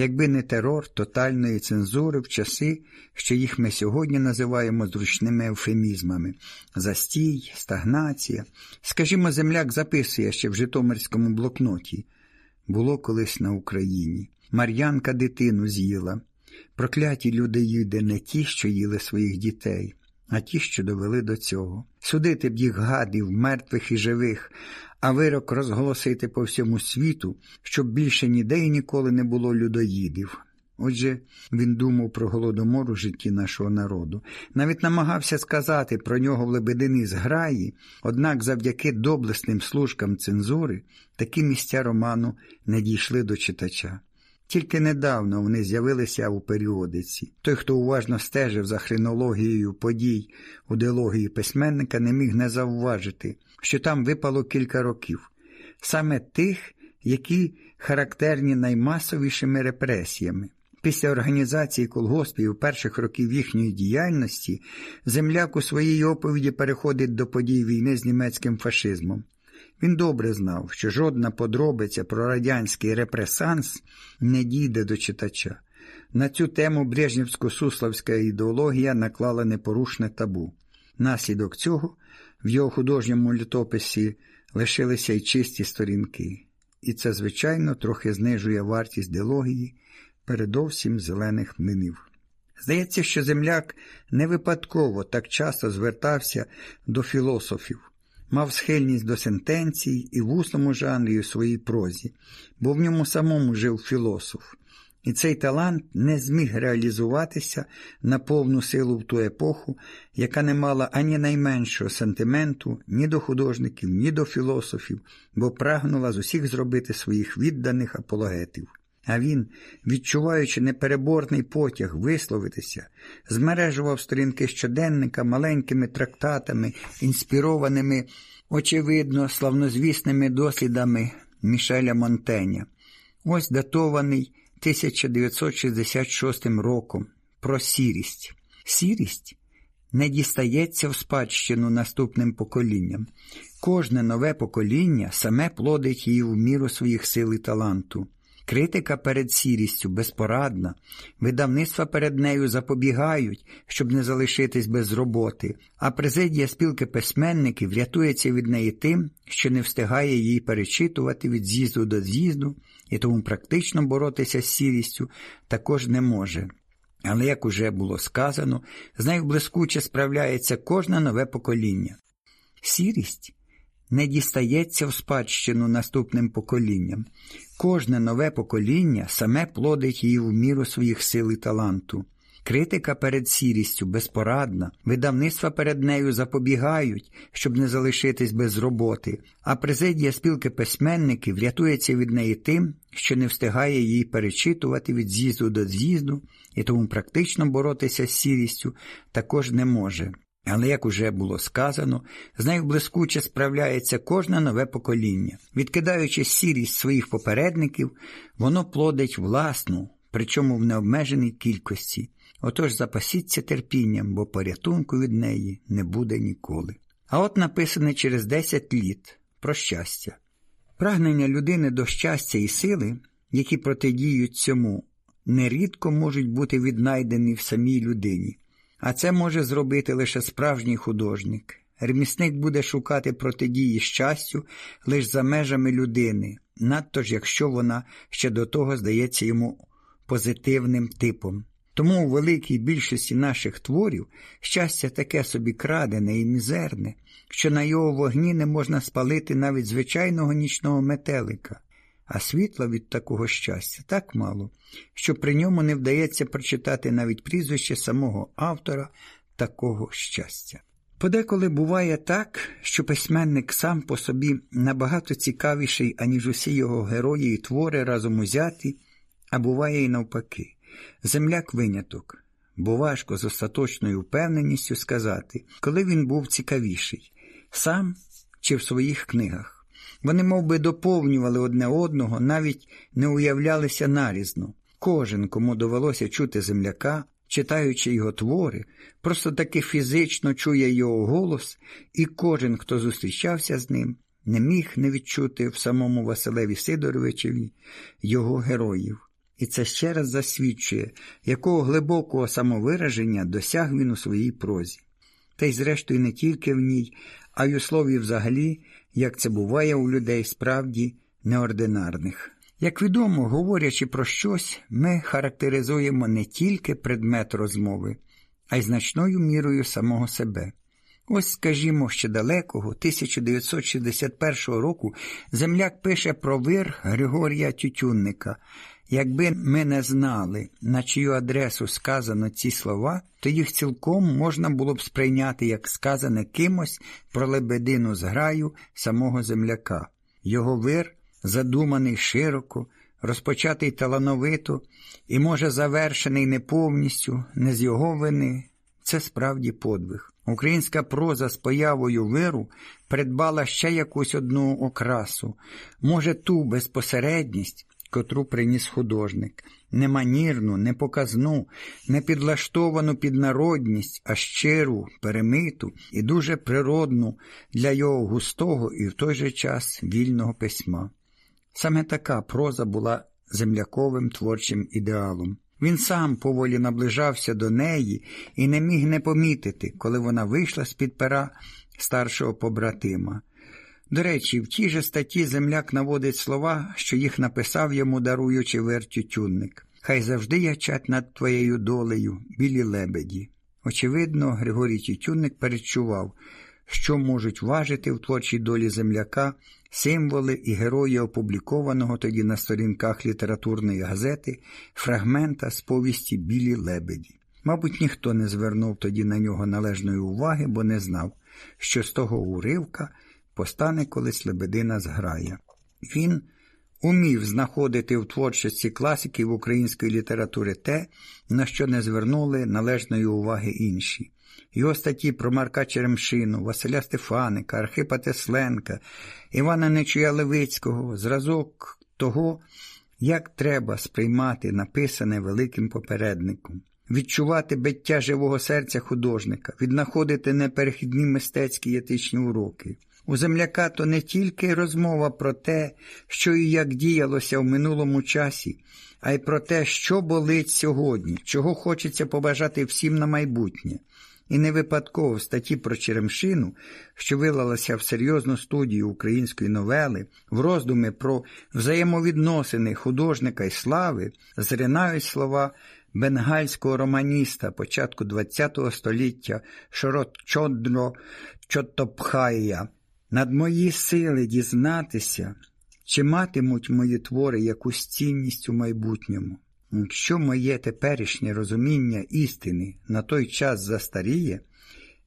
якби не терор тотальної цензури в часи, що їх ми сьогодні називаємо зручними евфемізмами застій, стагнація. Скажімо, земляк записує ще в Житомирському блокноті було колись на Україні. Мар'янка дитину з'їла. Прокляті люди їде не ті, що їли своїх дітей, а ті, що довели до цього. Судити б їх гадів, мертвих і живих, а вирок розголосити по всьому світу, щоб більше ніде і ніколи не було людоїдів. Отже, він думав про голодомор у житті нашого народу, навіть намагався сказати про нього в лебедині зграї, однак завдяки доблесним служкам цензури такі місця роману не дійшли до читача. Тільки недавно вони з'явилися у періодиці. Той, хто уважно стежив за хронологією подій у дилогії письменника, не міг не завважити, що там випало кілька років, саме тих, які характерні наймасовішими репресіями. Після організації колгоспів перших років їхньої діяльності земляк у своїй оповіді переходить до подій війни з німецьким фашизмом. Він добре знав, що жодна подробиця про радянський репресанс не дійде до читача. На цю тему Брежнівсько-суславська ідеологія наклала непорушне табу. Наслідок цього в його художньому літописі лишилися й чисті сторінки, і це, звичайно, трохи знижує вартість дилогії передовсім зелених млинів. Здається, що земляк не випадково так часто звертався до філософів, мав схильність до сентенцій і в усному жанрі у своїй прозі, бо в ньому самому жив філософ, і цей талант не зміг реалізуватися на повну силу в ту епоху, яка не мала ані найменшого сентименту ні до художників, ні до філософів, бо прагнула з усіх зробити своїх відданих апологетів. А він, відчуваючи непереборний потяг висловитися, змережував сторінки щоденника маленькими трактатами, інспірованими, очевидно, славнозвісними дослідами Мішеля Монтеня. Ось датований 1966 роком про сірість. Сірість не дістається в спадщину наступним поколінням. Кожне нове покоління саме плодить її в міру своїх сил і таланту. Критика перед сірістю безпорадна, видавництва перед нею запобігають, щоб не залишитись без роботи, а президія спілки письменників рятується від неї тим, що не встигає її перечитувати від з'їзду до з'їзду, і тому практично боротися з сірістю також не може. Але, як уже було сказано, з нею блискуче справляється кожне нове покоління. Сірість не дістається в спадщину наступним поколінням. Кожне нове покоління саме плодить її в міру своїх сил і таланту. Критика перед сірістю безпорадна, видавництва перед нею запобігають, щоб не залишитись без роботи, а президія спілки письменників рятується від неї тим, що не встигає її перечитувати від з'їзду до з'їзду, і тому практично боротися з сірістю також не може. Але, як уже було сказано, з нею блискуче справляється кожне нове покоління. Відкидаючи сірість своїх попередників, воно плодить власну, причому в необмеженій кількості. Отож запасіться терпінням, бо порятунку від неї не буде ніколи. А от написане через 10 літ про щастя. Прагнення людини до щастя і сили, які протидіють цьому, нерідко можуть бути віднайдені в самій людині. А це може зробити лише справжній художник. Ремісник буде шукати протидії щастю лише за межами людини, надто ж якщо вона ще до того здається йому позитивним типом. Тому у великій більшості наших творів щастя таке собі крадене і мізерне, що на його вогні не можна спалити навіть звичайного нічного метелика а світла від такого щастя так мало, що при ньому не вдається прочитати навіть прізвище самого автора такого щастя. Подеколи буває так, що письменник сам по собі набагато цікавіший, аніж усі його герої і твори разом узяті, а буває і навпаки. Земляк виняток, бо важко з остаточною впевненістю сказати, коли він був цікавіший, сам чи в своїх книгах. Вони мов би, доповнювали одне одного, навіть не уявлялися нарізно. Кожен, кому довелося чути земляка, читаючи його твори, просто таки фізично чує його голос, і кожен, хто зустрічався з ним, не міг не відчути в самому Василеві Сидоровичеві його героїв. і це ще раз засвідчує, якого глибокого самовираження досяг він у своїй прозі. Та й, зрештою, не тільки в ній, а й у слові взагалі, як це буває у людей справді неординарних. Як відомо, говорячи про щось, ми характеризуємо не тільки предмет розмови, а й значною мірою самого себе. Ось, скажімо, ще далекого 1961 року земляк пише про вир Григорія Тютюнника. Якби ми не знали, на чию адресу сказано ці слова, то їх цілком можна було б сприйняти як сказане кимось про лебедину зграю самого земляка. Його вир, задуманий широко, розпочатий талановито і, може, завершений не повністю, не з його вини, це справді подвиг. Українська проза з появою виру придбала ще якусь одну окрасу, може, ту безпосередність, котру приніс художник, не манірну, не показну, не підлаштовану під народність, а щиру, перемиту і дуже природну для його густого і в той же час вільного письма. Саме така проза була земляковим творчим ідеалом. Він сам поволі наближався до неї і не міг не помітити, коли вона вийшла з під пера старшого побратима. До речі, в тій же статті земляк наводить слова, що їх написав йому, даруючи вер тютюнник. Хай завжди ячать над твоєю долею, білі лебеді. Очевидно, Григорій Тютюнник передчував, що можуть важити в творчій долі земляка символи і герої опублікованого тоді на сторінках літературної газети фрагмента з повісті Білі лебеді. Мабуть, ніхто не звернув тоді на нього належної уваги, бо не знав, що з того уривка постане колись лебедина зграя. Він умів знаходити в творчості класиків української літератури те, на що не звернули належної уваги інші. Його статті про Марка Черемшину, Василя Стефаника, Архипа Тесленка, Івана Нечуя Левицького, зразок того, як треба сприймати написане великим попередником, відчувати биття живого серця художника, віднаходити неперехідні мистецькі етичні уроки. У земляка то не тільки розмова про те, що і як діялося в минулому часі, а й про те, що болить сьогодні, чого хочеться побажати всім на майбутнє. І не випадково в статті про Черемшину, що вилалася в серйозну студію української новели, в роздуми про взаємовідносини художника і слави, зринають слова бенгальського романіста початку ХХ століття Шоротчодро Чотопхая. Над мої сили дізнатися, чи матимуть мої твори якусь цінність у майбутньому. Якщо моє теперішнє розуміння істини на той час застаріє,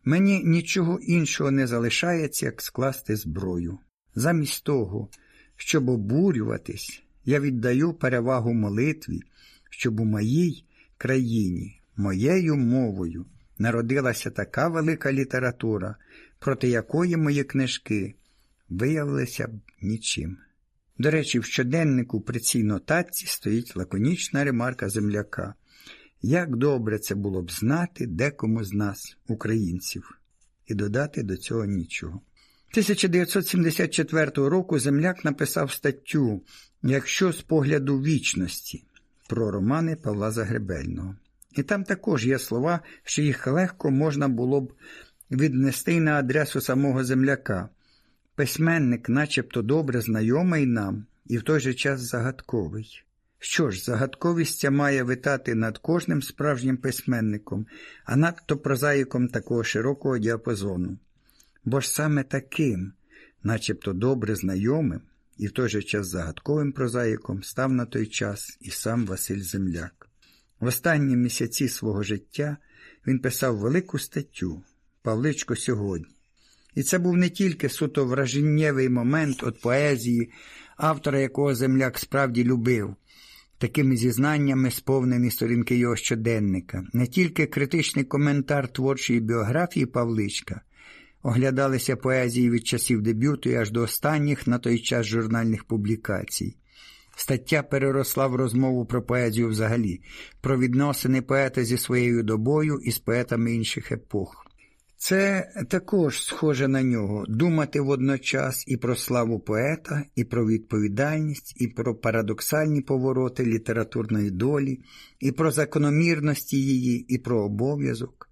мені нічого іншого не залишається, як скласти зброю. Замість того, щоб обурюватись, я віддаю перевагу молитві, щоб у моїй країні, моєю мовою народилася така велика література, проти якої мої книжки виявилися б нічим. До речі, в щоденнику при цій нотації стоїть лаконічна ремарка земляка. Як добре це було б знати декому з нас, українців, і додати до цього нічого. 1974 року земляк написав статтю Якщо з погляду вічності про романи Павла Загребельного. І там також є слова, що їх легко можна було б віднести на адресу самого земляка. Письменник начебто добре знайомий нам і в той же час загадковий. Що ж, загадковість має витати над кожним справжнім письменником, а надто прозаїком такого широкого діапазону. Бо ж саме таким, начебто добре знайомим і в той же час загадковим прозаїком став на той час і сам Василь Земляк. В останні місяці свого життя він писав велику статтю Павличко сьогодні. І це був не тільки суто враженнєвий момент від поезії, автора якого земляк справді любив, такими зізнаннями сповнені сторінки його щоденника, не тільки критичний коментар творчої біографії Павличка, оглядалися поезії від часів дебюту і аж до останніх на той час журнальних публікацій. Стаття переросла в розмову про поезію взагалі, про відносини поета зі своєю добою і з поетами інших епох. Це також схоже на нього думати водночас і про славу поета, і про відповідальність, і про парадоксальні повороти літературної долі, і про закономірності її, і про обов'язок.